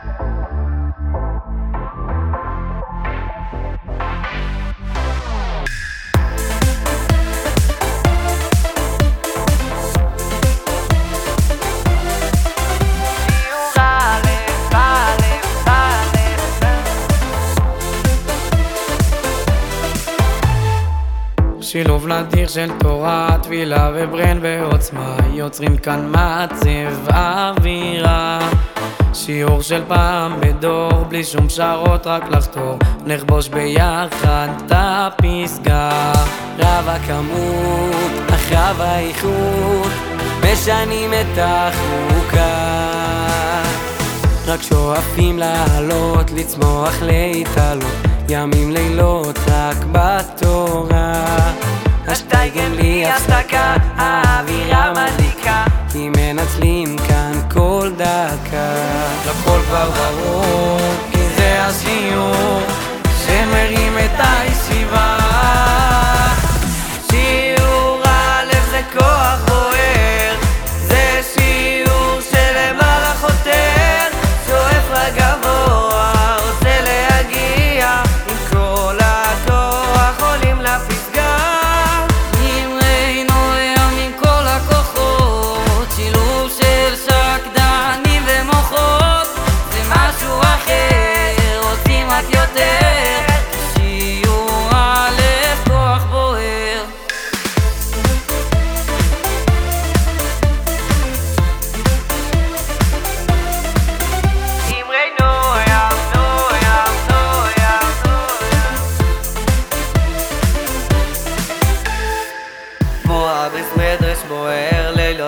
שילוב נדיר של תורה, טבילה וברן ועוצמה יוצרים כאן מעצב אווירה שיעור של פעם בדור, בלי שום פשרות רק לחתור. נכבוש ביחד את הפסגה. רב הכמות, אך רב האיכות משנים את החוקה. רק שואפים לעלות, לצמוח, להתעלות. ימים לילות רק בתורה. השטייגן בלי הפסקה, האווירה wow, wow.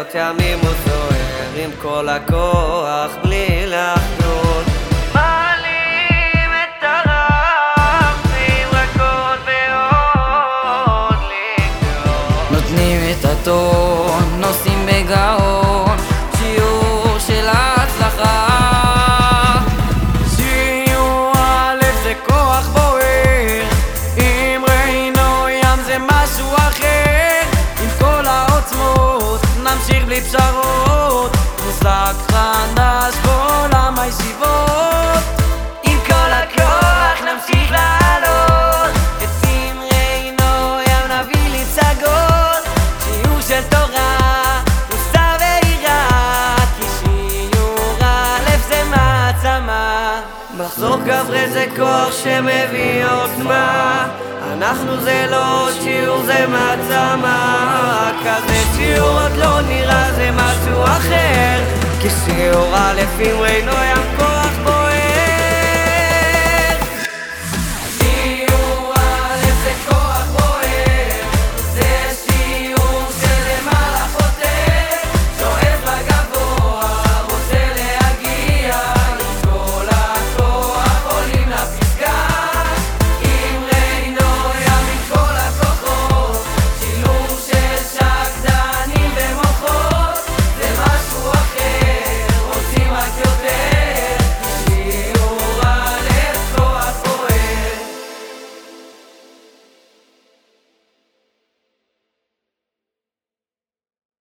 לילות ימים הוא זוהר עם כל הכוח בלי לחדות בלי פשרות מושג חדש בעולם הישיבות. עם כל הכוח נמשיך לעלות. את זמרנו ים נביא לפסגות שיעור של תורה מוסר ויראה. כי שיעור א' זה מעצמה. מחזור כברי זה כוח שמביא עוצמה. אנחנו זה לא שיעור זה מעצמה שיעור עוד לא נראה